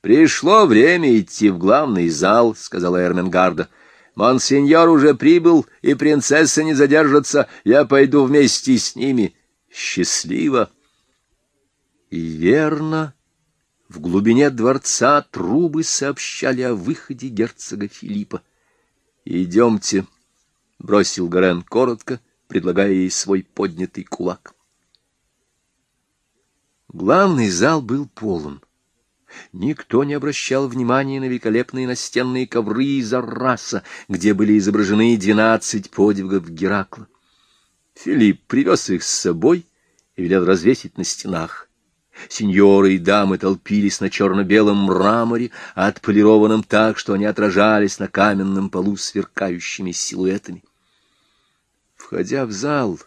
Пришло время идти в главный зал, — сказала Эрменгарда. Монсеньор уже прибыл, и принцесса не задержится. Я пойду вместе с ними. Счастливо. Верно, в глубине дворца трубы сообщали о выходе герцога Филиппа. «Идемте», — бросил Горен коротко, предлагая ей свой поднятый кулак. Главный зал был полон. Никто не обращал внимания на великолепные настенные ковры из арраса, где были изображены двенадцать подвигов Геракла. Филипп привез их с собой и велел развесить на стенах. Сеньоры и дамы толпились на черно-белом мраморе, отполированном так, что они отражались на каменном полу сверкающими силуэтами. Входя в зал,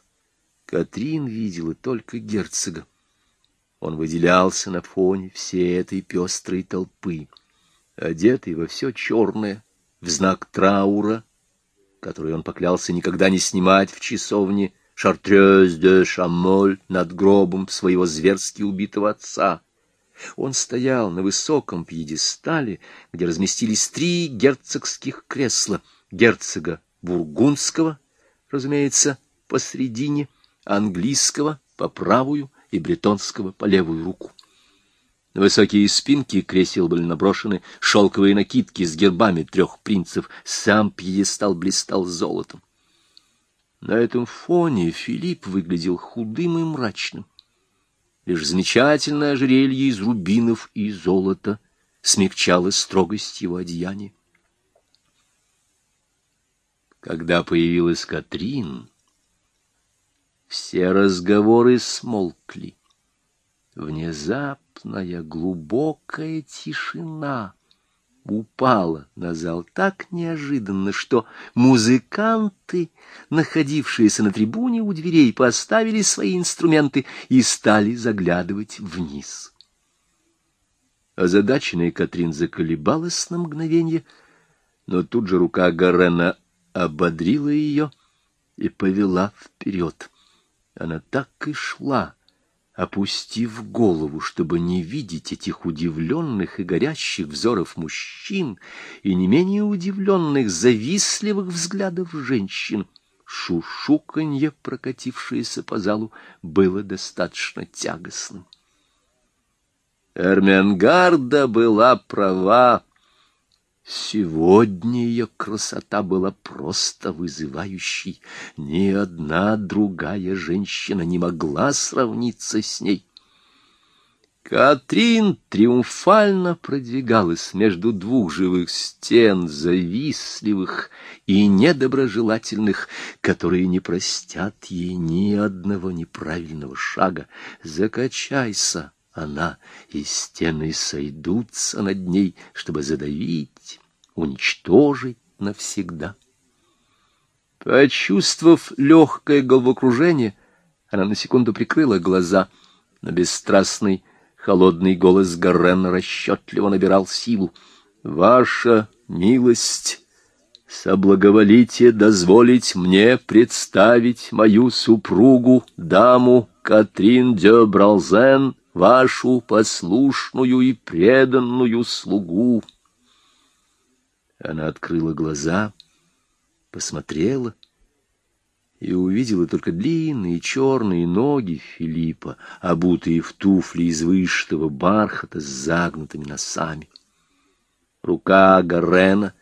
Катрин видела только герцога. Он выделялся на фоне всей этой пестрой толпы, одетый во все черное, в знак траура, который он поклялся никогда не снимать в часовне Шартрёз де Шамоль над гробом своего зверски убитого отца. Он стоял на высоком пьедестале, где разместились три герцогских кресла — герцога Бургундского, разумеется, посредине, английского по правую и бретонского по левую руку. На высокие спинки кресел были наброшены шелковые накидки с гербами трех принцев, сам пьедестал блистал золотом. На этом фоне Филипп выглядел худым и мрачным. Лишь замечательное ожерелье из рубинов и золота смягчало строгость его одеяния. Когда появилась Катрин, все разговоры смолкли. Внезапная глубокая тишина упала на зал так неожиданно, что музыканты, находившиеся на трибуне у дверей, поставили свои инструменты и стали заглядывать вниз. Озадаченная Катрин заколебалась на мгновение, но тут же рука Гарена ободрила ее и повела вперед. Она так и шла, опустив голову, чтобы не видеть этих удивленных и горящих взоров мужчин и не менее удивленных, завистливых взглядов женщин. Шушуканье, прокатившееся по залу, было достаточно тягостным. Эрменгарда была права. Сегодня ее красота была просто вызывающей. Ни одна другая женщина не могла сравниться с ней. Катрин триумфально продвигалась между двух живых стен, завистливых и недоброжелательных, которые не простят ей ни одного неправильного шага. Закачайся, она, и стены сойдутся над ней, чтобы задавить, уничтожить навсегда. Почувствовав легкое головокружение, она на секунду прикрыла глаза, но бесстрастный, холодный голос Гаррена расчетливо набирал силу. «Ваша милость, соблаговолите дозволить мне представить мою супругу, даму Катрин де Бралзен, вашу послушную и преданную слугу». Она открыла глаза, посмотрела и увидела только длинные черные ноги Филиппа, обутые в туфли из вышитого бархата с загнутыми носами. Рука Гарена,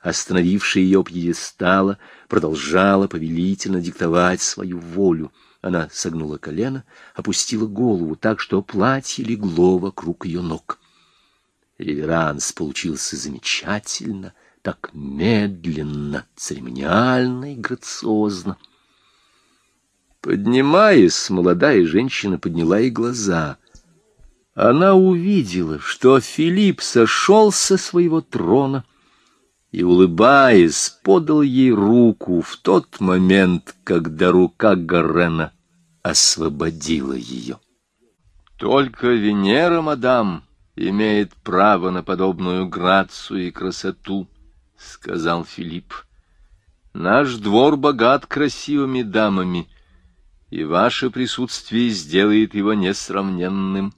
остановившая ее пьедестала, продолжала повелительно диктовать свою волю. Она согнула колено, опустила голову так, что платье легло вокруг ее ног. Реверанс получился замечательно, так медленно, церемониально и грациозно. Поднимаясь, молодая женщина подняла и глаза. Она увидела, что Филипп сошел со своего трона и, улыбаясь, подал ей руку в тот момент, когда рука Гарена освободила ее. Только Венера, мадам, имеет право на подобную грацию и красоту, — сказал Филипп. Наш двор богат красивыми дамами, и ваше присутствие сделает его несравненным.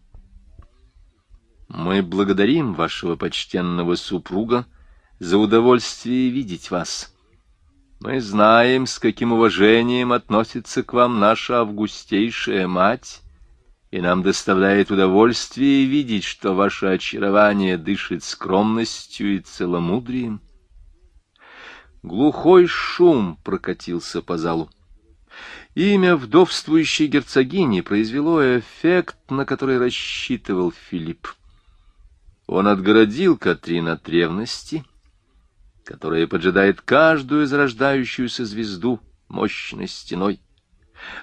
Мы благодарим вашего почтенного супруга за удовольствие видеть вас. Мы знаем, с каким уважением относится к вам наша августейшая мать, и нам доставляет удовольствие видеть, что ваше очарование дышит скромностью и целомудрием. Глухой шум прокатился по залу. Имя вдовствующей герцогини произвело эффект, на который рассчитывал Филипп. Он отгородил Катрин от ревности, которая поджидает каждую зарождающуюся звезду мощной стеной.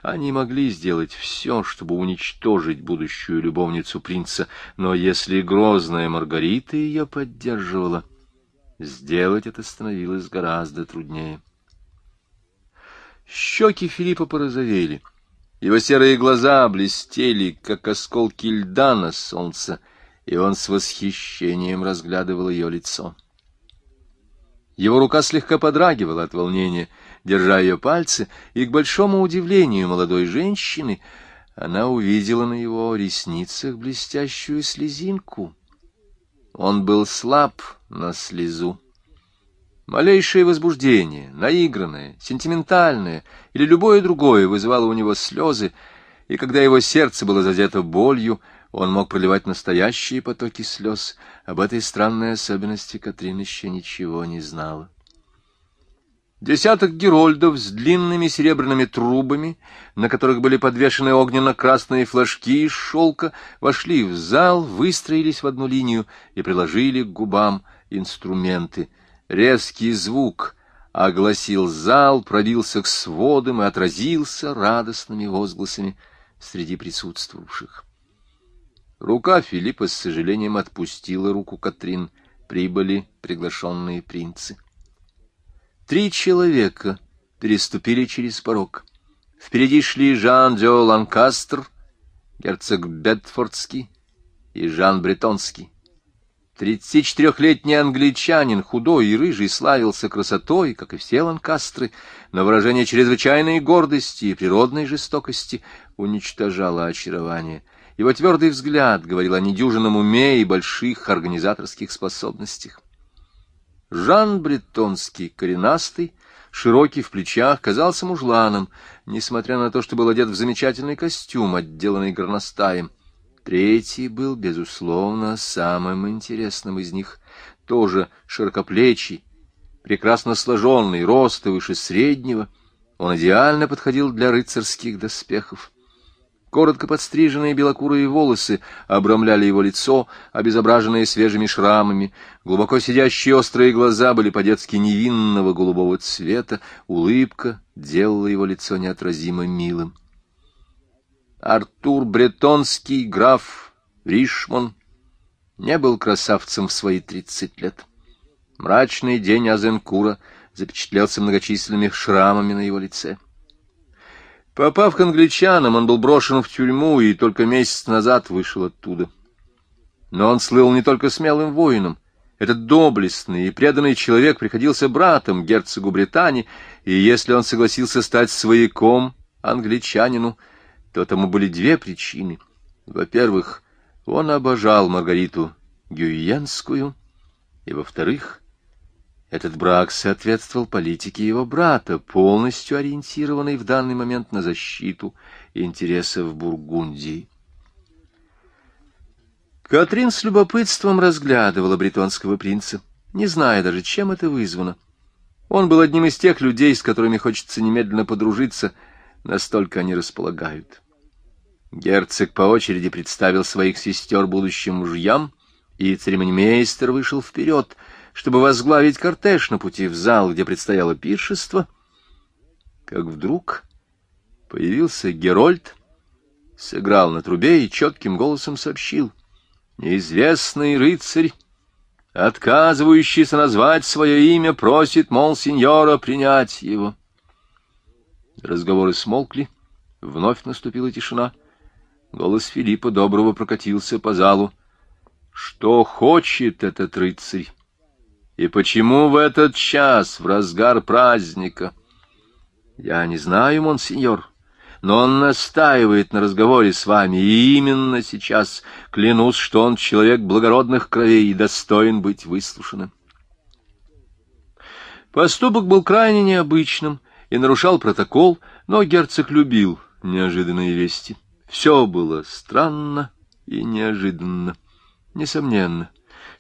Они могли сделать все, чтобы уничтожить будущую любовницу принца, но если грозная Маргарита ее поддерживала, сделать это становилось гораздо труднее. Щеки Филиппа порозовели, его серые глаза блестели, как осколки льда на солнце, и он с восхищением разглядывал ее лицо. Его рука слегка подрагивала от волнения, держа ее пальцы, и, к большому удивлению молодой женщины, она увидела на его ресницах блестящую слезинку. Он был слаб на слезу. Малейшее возбуждение, наигранное, сентиментальное или любое другое вызывало у него слезы, и когда его сердце было задето болью, он мог проливать настоящие потоки слез. Об этой странной особенности Катрин еще ничего не знала. Десяток герольдов с длинными серебряными трубами, на которых были подвешены огненно-красные флажки из шелка, вошли в зал, выстроились в одну линию и приложили к губам инструменты. Резкий звук огласил зал, пробился к сводам и отразился радостными возгласами среди присутствовавших. Рука Филиппа с сожалением отпустила руку Катрин. Прибыли приглашенные принцы. Три человека переступили через порог. Впереди шли Жан-Дё Ланкастр, герцог Бетфордский и Жан Бретонский. Тридцать четырехлетний англичанин, худой и рыжий, славился красотой, как и все ланкастры, но выражение чрезвычайной гордости и природной жестокости уничтожало очарование — его твердый взгляд говорил о недюжинном уме и больших организаторских способностях. Жан Бретонский, коренастый, широкий в плечах, казался мужланом, несмотря на то, что был одет в замечательный костюм, отделанный горностаем. Третий был, безусловно, самым интересным из них, тоже широкоплечий, прекрасно сложенный, роста выше среднего. Он идеально подходил для рыцарских доспехов. Коротко подстриженные белокурые волосы обрамляли его лицо, обезображенное свежими шрамами. Глубоко сидящие острые глаза были по-детски невинного голубого цвета. Улыбка делала его лицо неотразимо милым. Артур Бретонский, граф Ришмон, не был красавцем в свои тридцать лет. Мрачный день Азенкура запечатлелся многочисленными шрамами на его лице. Попав к англичанам, он был брошен в тюрьму и только месяц назад вышел оттуда. Но он слыл не только смелым воином. Этот доблестный и преданный человек приходился братом герцогу Британии, и если он согласился стать свояком англичанину, то тому были две причины. Во-первых, он обожал Маргариту Гюйенскую, и, во-вторых, этот брак соответствовал политике его брата, полностью ориентированной в данный момент на защиту интересов Бургундии. Катрин с любопытством разглядывала бретонского принца, не зная даже, чем это вызвано. Он был одним из тех людей, с которыми хочется немедленно подружиться, настолько они располагают. Герцог по очереди представил своих сестер будущим мужьям, и церемонимейстер вышел вперед — чтобы возглавить кортеж на пути в зал, где предстояло пиршество, как вдруг появился Герольд, сыграл на трубе и четким голосом сообщил. «Неизвестный рыцарь, отказывающийся назвать свое имя, просит, мол, сеньора принять его». Разговоры смолкли, вновь наступила тишина. Голос Филиппа Доброго прокатился по залу. «Что хочет этот рыцарь?» И почему в этот час, в разгар праздника? Я не знаю, монсеньор, но он настаивает на разговоре с вами, и именно сейчас клянусь, что он человек благородных кровей и достоин быть выслушанным. Поступок был крайне необычным и нарушал протокол, но герцог любил неожиданные вести. Все было странно и неожиданно, несомненно.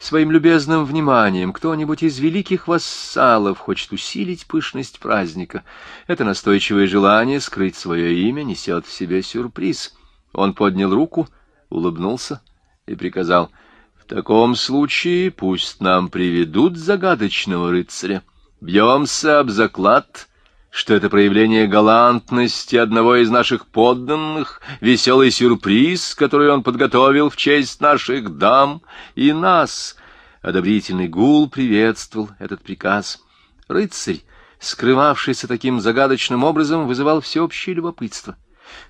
Своим любезным вниманием кто-нибудь из великих вассалов хочет усилить пышность праздника. Это настойчивое желание скрыть свое имя несет в себе сюрприз. Он поднял руку, улыбнулся и приказал, «В таком случае пусть нам приведут загадочного рыцаря. Бьемся об заклад» что это проявление галантности одного из наших подданных, веселый сюрприз, который он подготовил в честь наших дам и нас. Одобрительный гул приветствовал этот приказ. Рыцарь, скрывавшийся таким загадочным образом, вызывал всеобщее любопытство.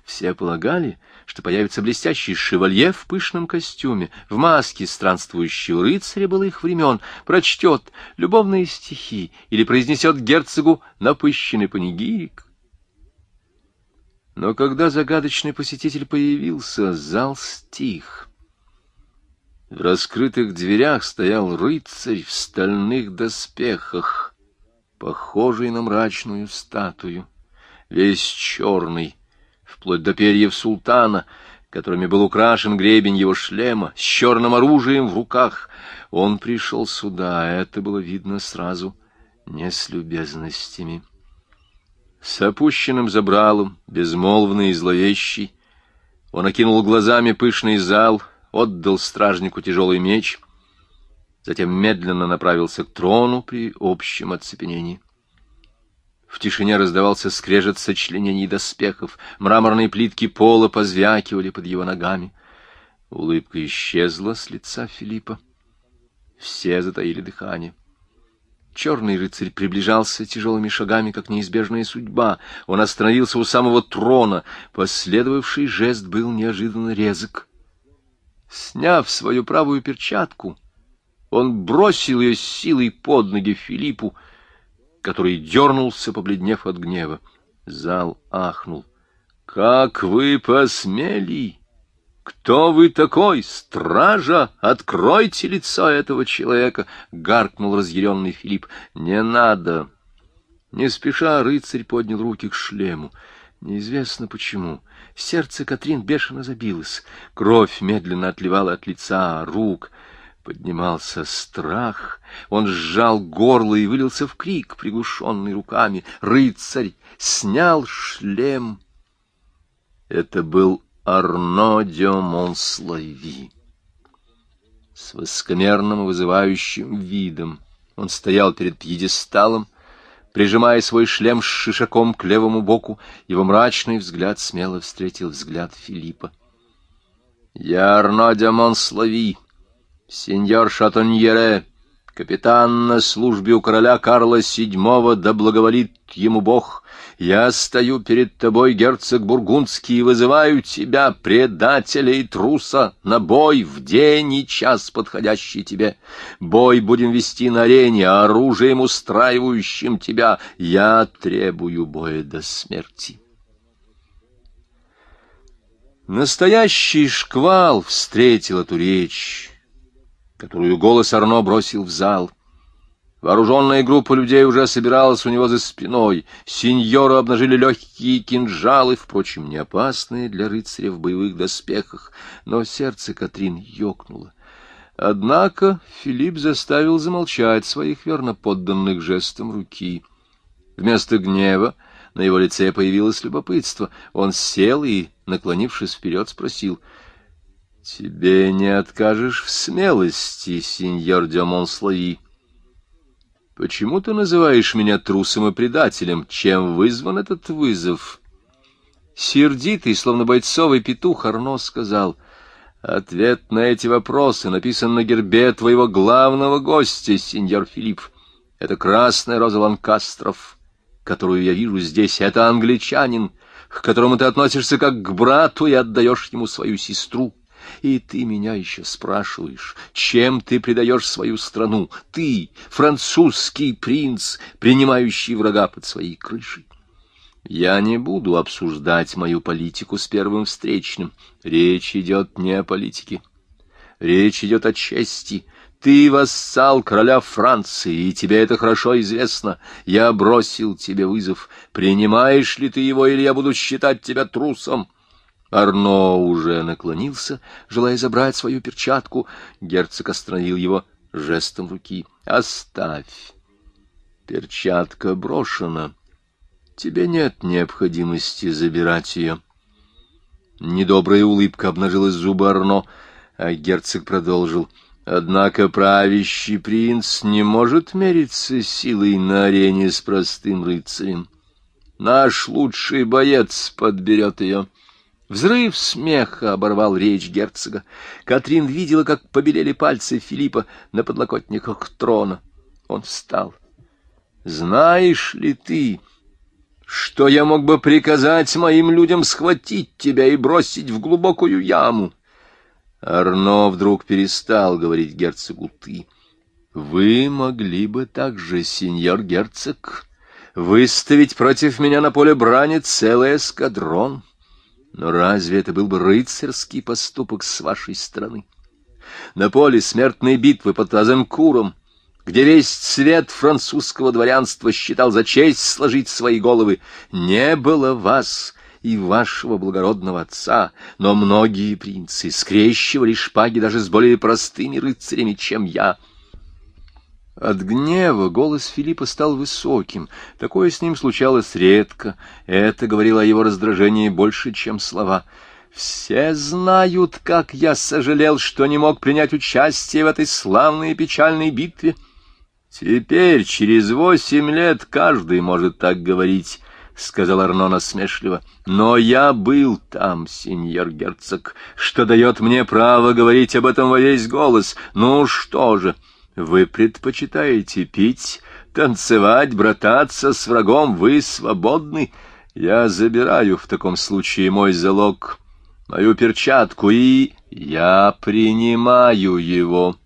Все полагали, что появится блестящий шевалье в пышном костюме, в маске странствующего рыцаря былых времен, прочтет любовные стихи или произнесет герцогу напыщенный панигирик. Но когда загадочный посетитель появился, зал стих. В раскрытых дверях стоял рыцарь в стальных доспехах, похожий на мрачную статую, весь черный, вплоть до перьев султана, которыми был украшен гребень его шлема, с черным оружием в руках. Он пришел сюда, это было видно сразу, не с любезностями. С опущенным забралом, безмолвный и зловещий, он окинул глазами пышный зал, отдал стражнику тяжелый меч, затем медленно направился к трону при общем оцепенении. В тишине раздавался скрежет сочленений доспехов, мраморные плитки пола позвякивали под его ногами. Улыбка исчезла с лица Филиппа. Все затаили дыхание. Черный рыцарь приближался тяжелыми шагами, как неизбежная судьба. Он остановился у самого трона. Последовавший жест был неожиданно резок. Сняв свою правую перчатку, он бросил ее силой под ноги Филиппу, который дернулся, побледнев от гнева. Зал ахнул. «Как вы посмели? Кто вы такой? Стража! Откройте лицо этого человека!» — гаркнул разъяренный Филипп. «Не надо!» Не спеша рыцарь поднял руки к шлему. Неизвестно почему. Сердце Катрин бешено забилось. Кровь медленно отливала от лица, рук — Поднимался страх, он сжал горло и вылился в крик, приглушенный руками. Рыцарь снял шлем. Это был Арно де Монслави. С высокомерным вызывающим видом он стоял перед пьедесталом, прижимая свой шлем с шишаком к левому боку, его мрачный взгляд смело встретил взгляд Филиппа. «Я Арно де Монслави!» Сеньор Шатоньере, капитан на службе у короля Карла VII, да благоволит ему Бог, я стою перед тобой, герцог Бургундский, и вызываю тебя, предателя и труса, на бой в день и час подходящий тебе. Бой будем вести на арене, оружием устраивающим тебя. Я требую боя до смерти. Настоящий шквал встретил эту речь которую голос Арно бросил в зал. Вооруженная группа людей уже собиралась у него за спиной. Сеньоры обнажили легкие кинжалы, впрочем, не опасные для рыцаря в боевых доспехах, но сердце Катрин ёкнуло. Однако Филипп заставил замолчать своих верно подданных жестом руки. Вместо гнева на его лице появилось любопытство. Он сел и, наклонившись вперед, спросил —— Тебе не откажешь в смелости, сеньор де Монслави. Почему ты называешь меня трусом и предателем? Чем вызван этот вызов? Сердитый, словно бойцовый петух, Арно сказал, — Ответ на эти вопросы написан на гербе твоего главного гостя, сеньор Филипп. Это красная роза Ланкастров, которую я вижу здесь. Это англичанин, к которому ты относишься как к брату и отдаешь ему свою сестру. И ты меня еще спрашиваешь, чем ты предаешь свою страну? Ты, французский принц, принимающий врага под своей крышей. Я не буду обсуждать мою политику с первым встречным. Речь идет не о политике. Речь идет о чести. Ты вассал короля Франции, и тебе это хорошо известно. Я бросил тебе вызов. Принимаешь ли ты его, или я буду считать тебя трусом?» Арно уже наклонился, желая забрать свою перчатку. Герцог остановил его жестом руки. «Оставь. Перчатка брошена. Тебе нет необходимости забирать ее». Недобрая улыбка обнажилась зубы Арно, а герцог продолжил. «Однако правящий принц не может мериться силой на арене с простым рыцарем. Наш лучший боец подберет ее». Взрыв смеха оборвал речь герцога. Катрин видела, как побелели пальцы Филиппа на подлокотниках трона. Он встал. «Знаешь ли ты, что я мог бы приказать моим людям схватить тебя и бросить в глубокую яму?» Арно вдруг перестал говорить герцогу «ты». «Вы могли бы также, сеньор герцог, выставить против меня на поле брани целый эскадрон». Но разве это был бы рыцарский поступок с вашей стороны? На поле смертной битвы под Азенкуром, где весь цвет французского дворянства считал за честь сложить свои головы, не было вас и вашего благородного отца, но многие принцы скрещивали шпаги даже с более простыми рыцарями, чем я — от гнева голос Филиппа стал высоким. Такое с ним случалось редко. Это говорило о его раздражении больше, чем слова. «Все знают, как я сожалел, что не мог принять участие в этой славной и печальной битве. Теперь, через восемь лет, каждый может так говорить». — сказал Арно насмешливо. — Но я был там, сеньор герцог, что дает мне право говорить об этом во весь голос. Ну что же, вы предпочитаете пить, танцевать, брататься с врагом, вы свободны. Я забираю в таком случае мой залог, мою перчатку, и я принимаю его.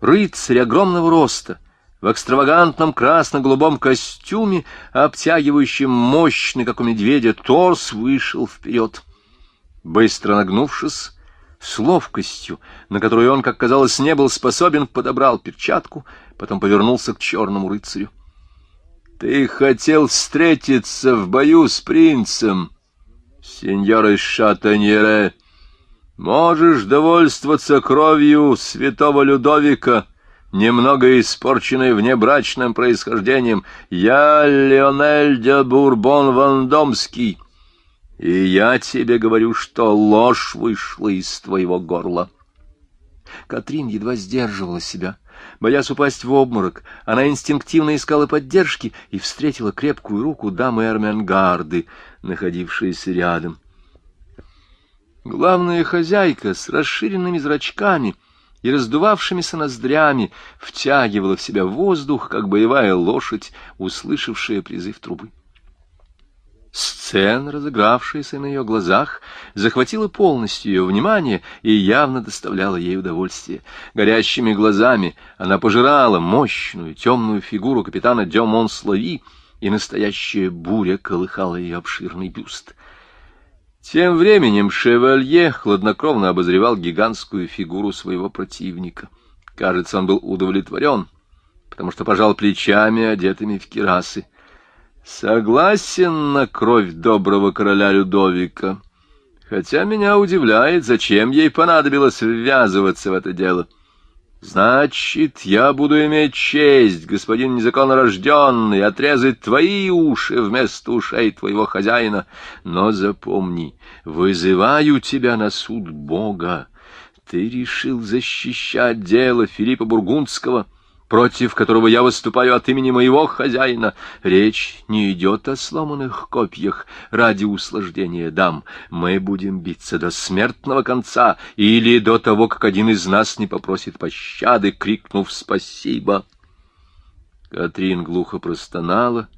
Рыцарь огромного роста, в экстравагантном красно-голубом костюме, обтягивающем мощный, как у медведя, торс, вышел вперед. Быстро нагнувшись, с ловкостью, на которую он, как казалось, не был способен, подобрал перчатку, потом повернулся к черному рыцарю. — Ты хотел встретиться в бою с принцем, сеньор из Шатаньере. Можешь довольствоваться кровью святого Людовика, немного испорченной внебрачным происхождением. Я Леонель де Бурбон-Вандомский. И я тебе говорю, что ложь вышла из твоего горла. Катрин едва сдерживала себя. Боясь упасть в обморок, она инстинктивно искала поддержки и встретила крепкую руку дамы Эрменгарды, находившейся рядом. Главная хозяйка с расширенными зрачками и раздувавшимися ноздрями втягивала в себя воздух, как боевая лошадь, услышавшая призыв трубы. Сцена, разыгравшаяся на ее глазах, захватила полностью ее внимание и явно доставляла ей удовольствие. Горящими глазами она пожирала мощную темную фигуру капитана Дё Монслави, и настоящая буря колыхала ее обширный бюст. Тем временем шевалье хладнокровно обозревал гигантскую фигуру своего противника. Кажется, он был удовлетворен, потому что пожал плечами, одетыми в кирасы. Согласен на кровь доброго короля Людовика, хотя меня удивляет, зачем ей понадобилось ввязываться в это дело. Значит, я буду иметь честь, господин незаконнорожденный, отрезать твои уши вместо ушей твоего хозяина. Но запомни, вызываю тебя на суд Бога. Ты решил защищать дело Филиппа Бургундского — против которого я выступаю от имени моего хозяина. Речь не идет о сломанных копьях ради услаждения дам. Мы будем биться до смертного конца или до того, как один из нас не попросит пощады, крикнув «Спасибо!». Катрин глухо простонала,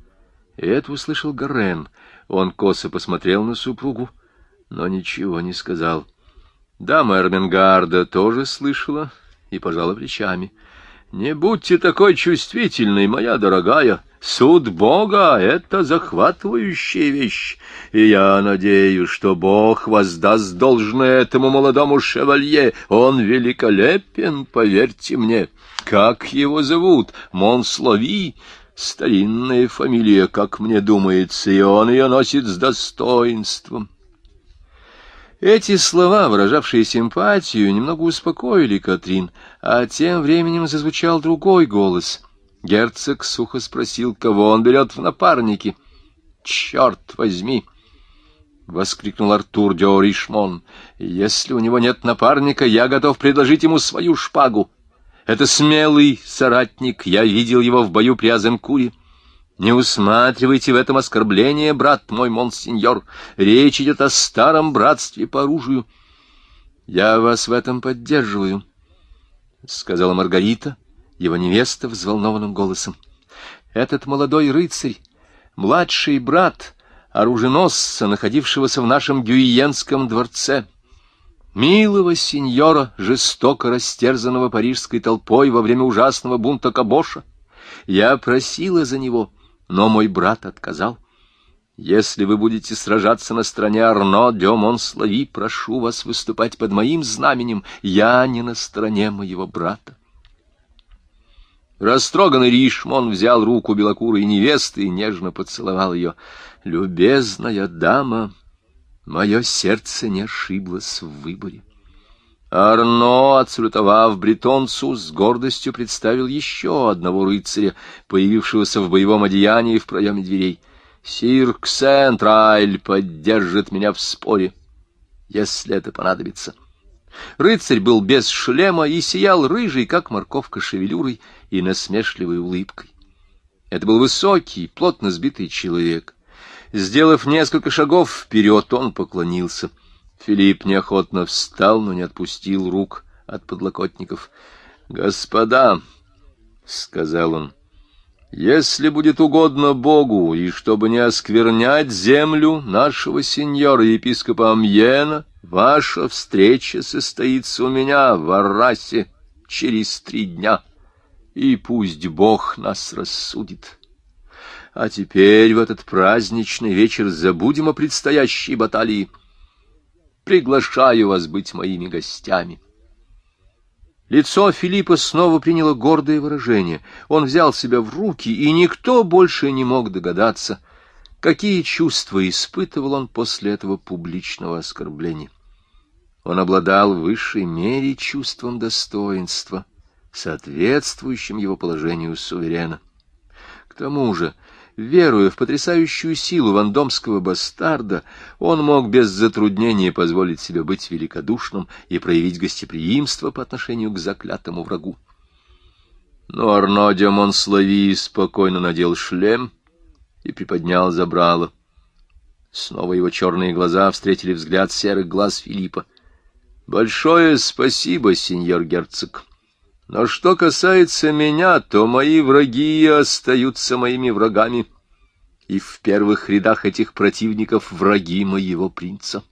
и это услышал Гарен. Он косо посмотрел на супругу, но ничего не сказал. Дама Эрменгарда тоже слышала и пожала плечами — «Не будьте такой чувствительной, моя дорогая», — Суд Бога — это захватывающая вещь, и я надеюсь, что Бог воздаст должное этому молодому шевалье. Он великолепен, поверьте мне. Как его зовут? Монслови? Старинная фамилия, как мне думается, и он ее носит с достоинством. Эти слова, выражавшие симпатию, немного успокоили Катрин, а тем временем зазвучал другой голос — Герцог сухо спросил, кого он берет в напарники. «Черт возьми!» — воскликнул Артур де Оришмон. «Если у него нет напарника, я готов предложить ему свою шпагу. Это смелый соратник, я видел его в бою при Азенкуре. Не усматривайте в этом оскорбление, брат мой, монсеньор. Речь идет о старом братстве по оружию. Я вас в этом поддерживаю, — сказала Маргарита, — его невеста взволнованным голосом. «Этот молодой рыцарь, младший брат оруженосца, находившегося в нашем Гюиенском дворце, милого сеньора, жестоко растерзанного парижской толпой во время ужасного бунта Кабоша. Я просила за него, но мой брат отказал. Если вы будете сражаться на стороне Арно де Монслави, прошу вас выступать под моим знаменем. Я не на стороне моего брата. Растроганный Ришмон взял руку белокурой невесты и нежно поцеловал ее. «Любезная дама, мое сердце не ошиблось в выборе». Арно, отсалютовав бретонцу, с гордостью представил еще одного рыцаря, появившегося в боевом одеянии в проеме дверей. «Сир Ксентрайль поддержит меня в споре, если это понадобится». Рыцарь был без шлема и сиял рыжий, как морковка, шевелюрой и насмешливой улыбкой. Это был высокий, плотно сбитый человек. Сделав несколько шагов вперед, он поклонился. Филипп неохотно встал, но не отпустил рук от подлокотников. — Господа, — сказал он, — если будет угодно Богу, и чтобы не осквернять землю нашего сеньора-епископа Амьена, Ваша встреча состоится у меня в Аррасе через три дня, и пусть Бог нас рассудит. А теперь в этот праздничный вечер забудем о предстоящей баталии. Приглашаю вас быть моими гостями. Лицо Филиппа снова приняло гордое выражение. Он взял себя в руки, и никто больше не мог догадаться, какие чувства испытывал он после этого публичного оскорбления. Он обладал в высшей мере чувством достоинства, соответствующим его положению суверена. К тому же, веруя в потрясающую силу вандомского бастарда, он мог без затруднения позволить себе быть великодушным и проявить гостеприимство по отношению к заклятому врагу. Но Арно де спокойно надел шлем и приподнял забрало. Снова его черные глаза встретили взгляд серых глаз Филиппа — Большое спасибо, сеньор герцог. Но что касается меня, то мои враги остаются моими врагами. И в первых рядах этих противников враги моего принца.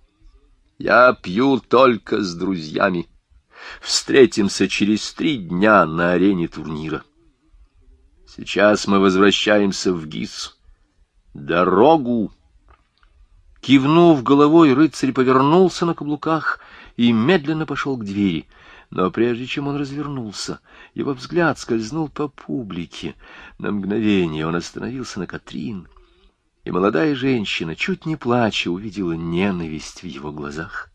Я пью только с друзьями. Встретимся через три дня на арене турнира. Сейчас мы возвращаемся в ГИС. Дорогу! Кивнув головой, рыцарь повернулся на каблуках — и медленно пошел к двери. Но прежде чем он развернулся, его взгляд скользнул по публике. На мгновение он остановился на Катрин, и молодая женщина, чуть не плача, увидела ненависть в его глазах.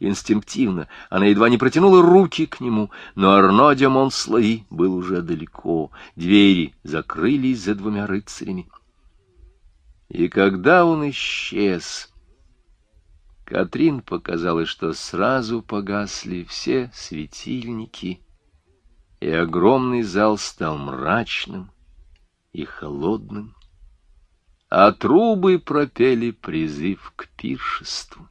Инстинктивно она едва не протянула руки к нему, но Арно де Монслаи был уже далеко. Двери закрылись за двумя рыцарями. И когда он исчез... Катрин показалось, что сразу погасли все светильники, и огромный зал стал мрачным и холодным, а трубы пропели призыв к пиршеству.